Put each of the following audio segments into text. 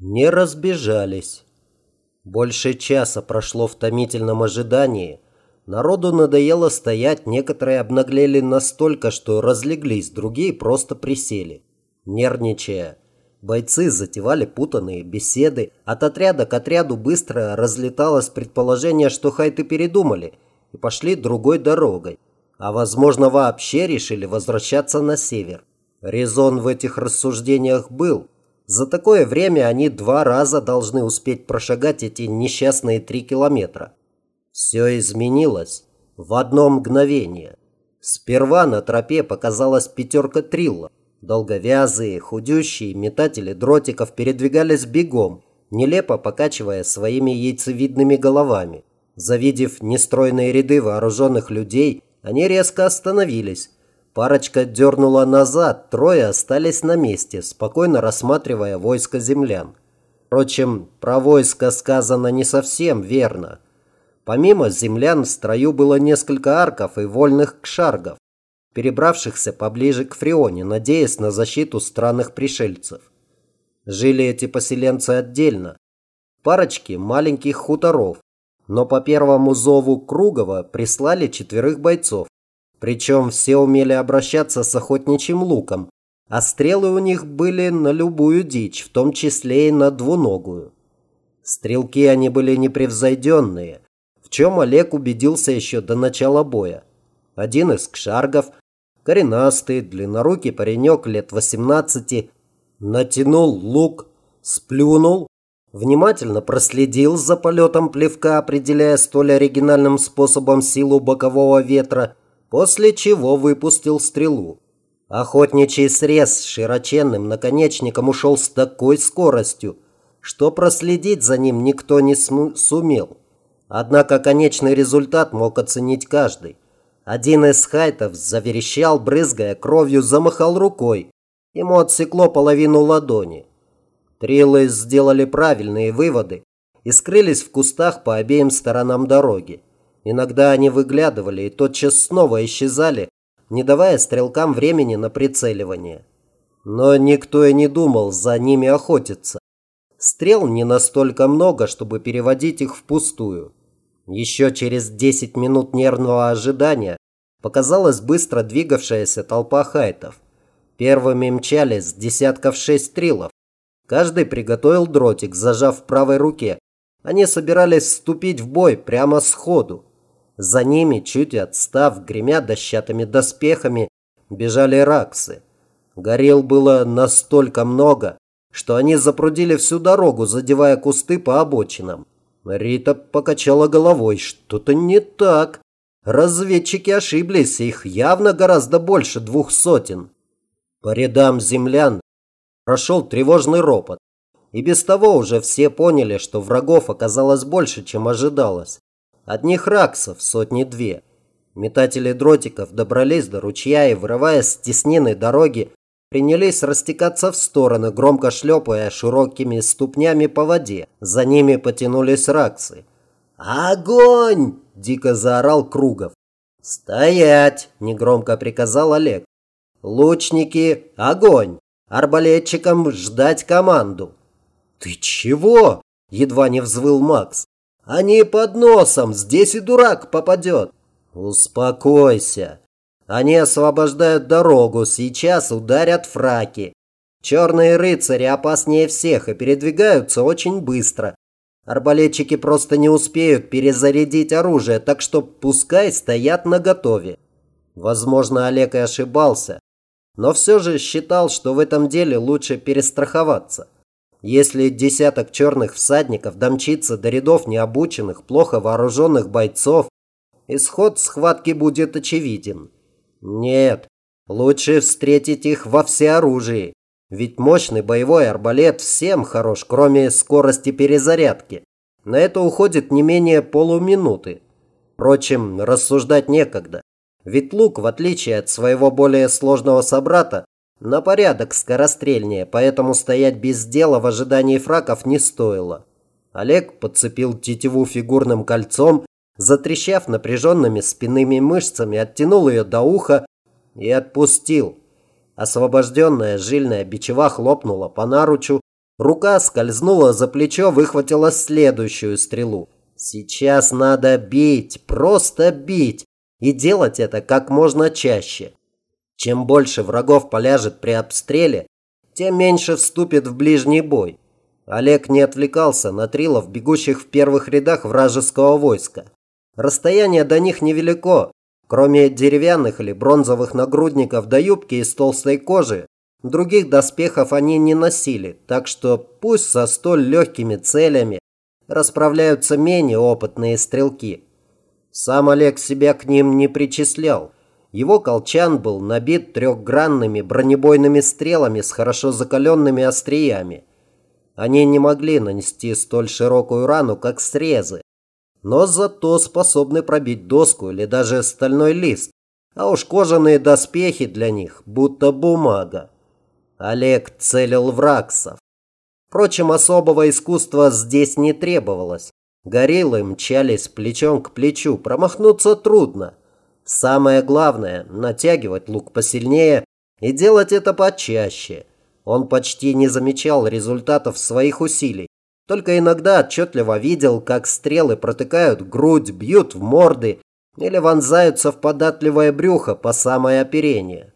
Не разбежались. Больше часа прошло в томительном ожидании. Народу надоело стоять, некоторые обнаглели настолько, что разлеглись, другие просто присели. Нервничая, бойцы затевали путанные беседы. От отряда к отряду быстро разлеталось предположение, что хайты передумали и пошли другой дорогой. А возможно вообще решили возвращаться на север. Резон в этих рассуждениях был. За такое время они два раза должны успеть прошагать эти несчастные три километра. Все изменилось в одно мгновение. Сперва на тропе показалась пятерка трилла. Долговязые, худющие метатели дротиков передвигались бегом, нелепо покачивая своими яйцевидными головами. Завидев нестройные ряды вооруженных людей, они резко остановились. Парочка дернула назад, трое остались на месте, спокойно рассматривая войско землян. Впрочем, про войско сказано не совсем верно. Помимо землян в строю было несколько арков и вольных кшаргов перебравшихся поближе к Фрионе, надеясь на защиту странных пришельцев. Жили эти поселенцы отдельно. Парочки маленьких хуторов, но по первому зову Кругова прислали четверых бойцов. Причем все умели обращаться с охотничьим луком, а стрелы у них были на любую дичь, в том числе и на двуногую. Стрелки они были непревзойденные, в чем Олег убедился еще до начала боя. Один из кшаргов коренастый, длиннорукий паренек лет 18, натянул лук, сплюнул, внимательно проследил за полетом плевка, определяя столь оригинальным способом силу бокового ветра, после чего выпустил стрелу. Охотничий срез с широченным наконечником ушел с такой скоростью, что проследить за ним никто не сумел. Однако конечный результат мог оценить каждый. Один из хайтов заверещал, брызгая кровью, замахал рукой. Ему отсекло половину ладони. Трилы сделали правильные выводы и скрылись в кустах по обеим сторонам дороги. Иногда они выглядывали и тотчас снова исчезали, не давая стрелкам времени на прицеливание. Но никто и не думал за ними охотиться. Стрел не настолько много, чтобы переводить их впустую. Еще через 10 минут нервного ожидания показалась быстро двигавшаяся толпа хайтов. Первыми мчались десятков шесть трилов. Каждый приготовил дротик, зажав в правой руке. Они собирались вступить в бой прямо сходу. За ними, чуть отстав, гремя дощатыми доспехами, бежали раксы. Горел было настолько много, что они запрудили всю дорогу, задевая кусты по обочинам. Рита покачала головой. Что-то не так. Разведчики ошиблись, их явно гораздо больше двух сотен. По рядам землян прошел тревожный ропот. И без того уже все поняли, что врагов оказалось больше, чем ожидалось. Одних раксов сотни-две. Метатели дротиков добрались до ручья и, вырываясь с теснины дороги, принялись растекаться в стороны, громко шлепая широкими ступнями по воде. За ними потянулись раксы. «Огонь!» – дико заорал Кругов. «Стоять!» – негромко приказал Олег. «Лучники, огонь! Арбалетчикам ждать команду!» «Ты чего?» – едва не взвыл Макс. «Они под носом, здесь и дурак попадет!» «Успокойся!» Они освобождают дорогу, сейчас ударят фраки. Черные рыцари опаснее всех и передвигаются очень быстро. Арбалетчики просто не успеют перезарядить оружие, так что пускай стоят наготове. Возможно, Олег и ошибался, но все же считал, что в этом деле лучше перестраховаться. Если десяток черных всадников домчится до рядов необученных, плохо вооруженных бойцов, исход схватки будет очевиден. Нет, лучше встретить их во всеоружии. Ведь мощный боевой арбалет всем хорош, кроме скорости перезарядки. На это уходит не менее полуминуты. Впрочем, рассуждать некогда. Ведь лук, в отличие от своего более сложного собрата, на порядок скорострельнее, поэтому стоять без дела в ожидании фраков не стоило. Олег подцепил тетиву фигурным кольцом затрещав напряженными спинными мышцами, оттянул ее до уха и отпустил. Освобожденная жильная бичева хлопнула по наручу, Рука скользнула за плечо, выхватила следующую стрелу. Сейчас надо бить, просто бить. И делать это как можно чаще. Чем больше врагов поляжет при обстреле, тем меньше вступит в ближний бой. Олег не отвлекался на трилов, бегущих в первых рядах вражеского войска. Расстояние до них невелико. Кроме деревянных или бронзовых нагрудников до юбки из толстой кожи, других доспехов они не носили, так что пусть со столь легкими целями расправляются менее опытные стрелки. Сам Олег себя к ним не причислял. Его колчан был набит трехгранными бронебойными стрелами с хорошо закаленными остриями. Они не могли нанести столь широкую рану, как срезы, но зато способны пробить доску или даже стальной лист. А уж кожаные доспехи для них будто бумага. Олег целил в раксов. Впрочем, особого искусства здесь не требовалось. Гориллы мчались плечом к плечу, промахнуться трудно. Самое главное – натягивать лук посильнее и делать это почаще. Он почти не замечал результатов своих усилий. Только иногда отчетливо видел, как стрелы протыкают грудь, бьют в морды или вонзаются в податливое брюхо по самое оперение.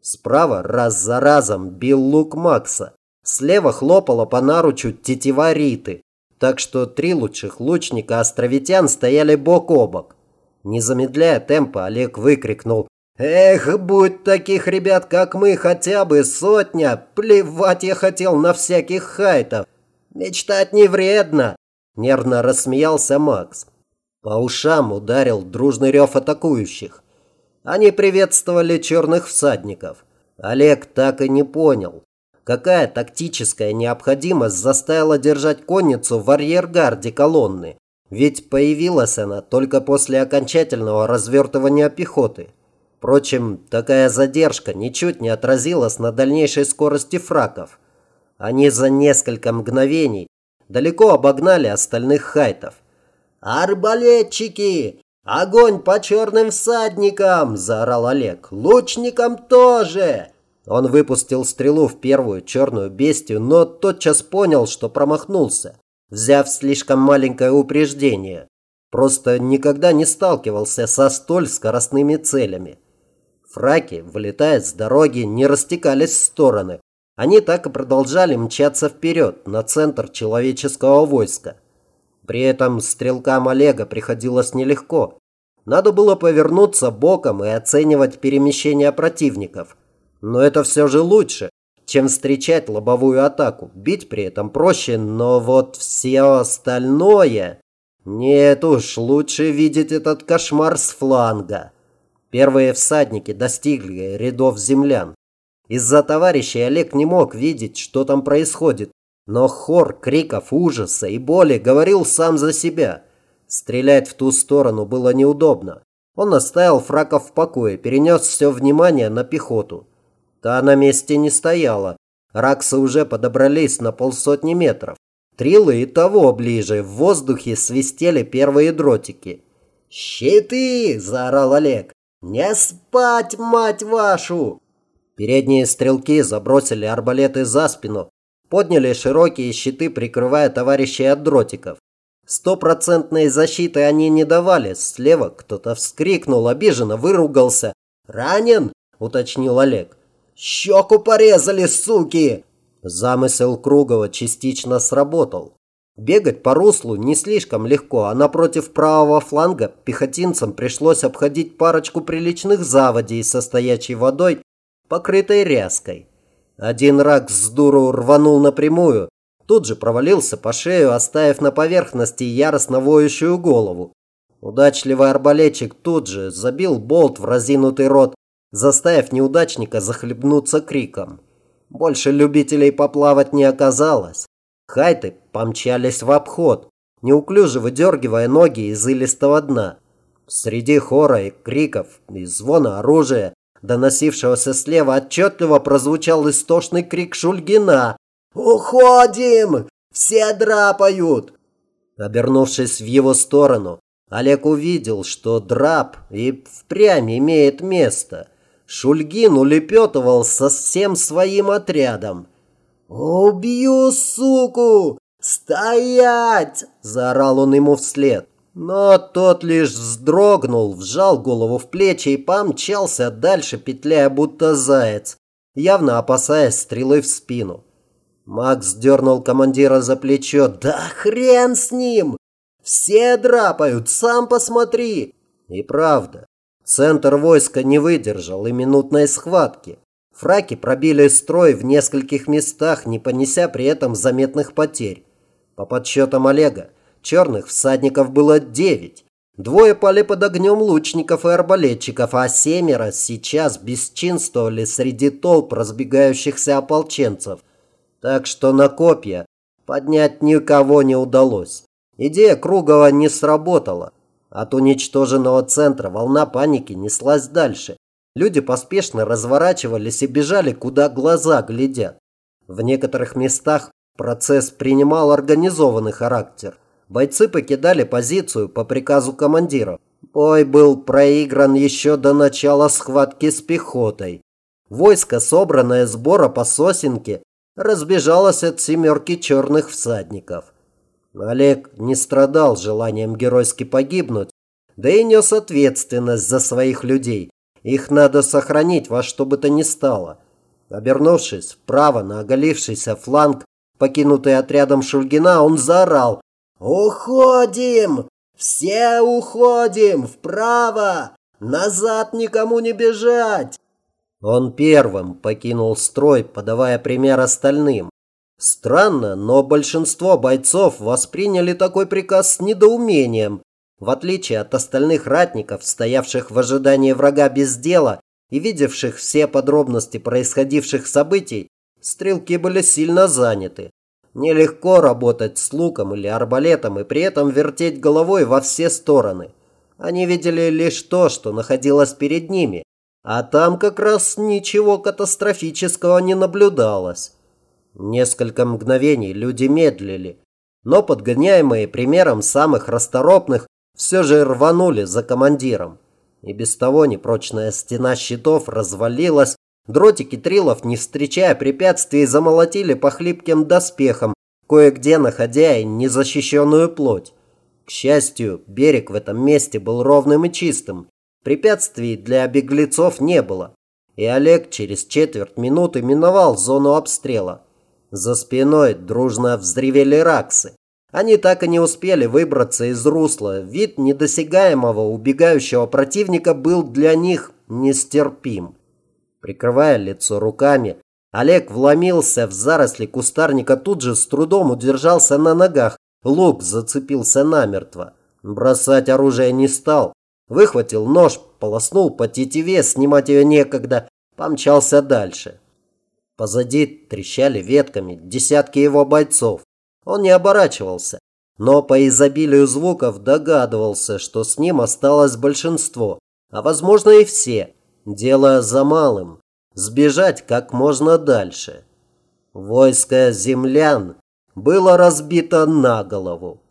Справа раз за разом бил лук Макса. Слева хлопала по наручу тетива Риты, так что три лучших лучника островитян стояли бок о бок. Не замедляя темпа, Олег выкрикнул «Эх, будь таких ребят, как мы, хотя бы сотня! Плевать я хотел на всяких хайтов! Мечтать не вредно!» Нервно рассмеялся Макс. По ушам ударил дружный рев атакующих. Они приветствовали черных всадников. Олег так и не понял, какая тактическая необходимость заставила держать конницу в арьергарде колонны. Ведь появилась она только после окончательного развертывания пехоты. Впрочем, такая задержка ничуть не отразилась на дальнейшей скорости фраков. Они за несколько мгновений далеко обогнали остальных хайтов. «Арбалетчики! «Огонь по черным всадникам!» – заорал Олег. «Лучникам тоже!» Он выпустил стрелу в первую черную бестию, но тотчас понял, что промахнулся, взяв слишком маленькое упреждение. Просто никогда не сталкивался со столь скоростными целями. Фраки, вылетая с дороги, не растекались в стороны. Они так и продолжали мчаться вперед, на центр человеческого войска. При этом стрелкам Олега приходилось нелегко. Надо было повернуться боком и оценивать перемещение противников. Но это все же лучше, чем встречать лобовую атаку. Бить при этом проще, но вот все остальное... Нет уж, лучше видеть этот кошмар с фланга. Первые всадники достигли рядов землян. Из-за товарищей Олег не мог видеть, что там происходит, но хор криков ужаса и боли говорил сам за себя. Стрелять в ту сторону было неудобно. Он оставил фраков в покое, перенес все внимание на пехоту. Та на месте не стояла. Раксы уже подобрались на полсотни метров. Трилы и того ближе. В воздухе свистели первые дротики. «Щиты!» – заорал Олег. «Не спать, мать вашу!» Передние стрелки забросили арбалеты за спину, Подняли широкие щиты, прикрывая товарищей от дротиков. Стопроцентной защиты они не давали. Слева кто-то вскрикнул, обиженно выругался. «Ранен?» – уточнил Олег. «Щеку порезали, суки!» Замысел Кругова частично сработал. Бегать по руслу не слишком легко, а напротив правого фланга пехотинцам пришлось обходить парочку приличных заводей со стоячей водой, покрытой ряской. Один рак с дуру рванул напрямую, тут же провалился по шею, оставив на поверхности яростно воющую голову. Удачливый арбалетчик тут же забил болт в разинутый рот, заставив неудачника захлебнуться криком. Больше любителей поплавать не оказалось. Хайты помчались в обход, неуклюже выдергивая ноги из илистого дна. Среди хора и криков и звона оружия доносившегося слева, отчетливо прозвучал истошный крик Шульгина. «Уходим! Все драпают!» Обернувшись в его сторону, Олег увидел, что драп и впрямь имеет место. Шульгин улепетывал со всем своим отрядом. «Убью, суку! Стоять!» – заорал он ему вслед. Но тот лишь вздрогнул, вжал голову в плечи и помчался дальше, петляя будто заяц, явно опасаясь стрелы в спину. Макс дернул командира за плечо. «Да хрен с ним! Все драпают, сам посмотри!» И правда, центр войска не выдержал и минутной схватки. Фраки пробили строй в нескольких местах, не понеся при этом заметных потерь. По подсчетам Олега, черных всадников было девять. Двое пали под огнем лучников и арбалетчиков, а семеро сейчас бесчинствовали среди толп разбегающихся ополченцев. Так что на копья поднять никого не удалось. Идея Кругова не сработала. От уничтоженного центра волна паники неслась дальше. Люди поспешно разворачивались и бежали, куда глаза глядят. В некоторых местах процесс принимал организованный характер. Бойцы покидали позицию по приказу командира. Бой был проигран еще до начала схватки с пехотой. Войско, собранное сбора по сосенке, разбежалось от семерки черных всадников. Олег не страдал желанием геройски погибнуть, да и нес ответственность за своих людей. Их надо сохранить во что бы то ни стало. Обернувшись вправо на оголившийся фланг, покинутый отрядом Шульгина, он заорал «Уходим! Все уходим! Вправо! Назад никому не бежать!» Он первым покинул строй, подавая пример остальным. Странно, но большинство бойцов восприняли такой приказ с недоумением. В отличие от остальных ратников, стоявших в ожидании врага без дела и видевших все подробности происходивших событий, стрелки были сильно заняты. Нелегко работать с луком или арбалетом и при этом вертеть головой во все стороны. Они видели лишь то, что находилось перед ними, а там как раз ничего катастрофического не наблюдалось. Несколько мгновений люди медлили, но подгоняемые примером самых расторопных все же рванули за командиром. И без того непрочная стена щитов развалилась, дротики трилов, не встречая препятствий, замолотили по хлипким доспехам, кое-где находя и незащищенную плоть. К счастью, берег в этом месте был ровным и чистым. Препятствий для беглецов не было. И Олег через четверть минуты миновал зону обстрела. За спиной дружно взревели раксы. Они так и не успели выбраться из русла. Вид недосягаемого убегающего противника был для них нестерпим. Прикрывая лицо руками, Олег вломился в заросли кустарника, тут же с трудом удержался на ногах. Лук зацепился намертво. Бросать оружие не стал. Выхватил нож, полоснул по тетиве, снимать ее некогда, помчался дальше. Позади трещали ветками десятки его бойцов. Он не оборачивался, но по изобилию звуков догадывался, что с ним осталось большинство, а возможно и все. Дело за малым – сбежать как можно дальше. Войско землян было разбито на голову.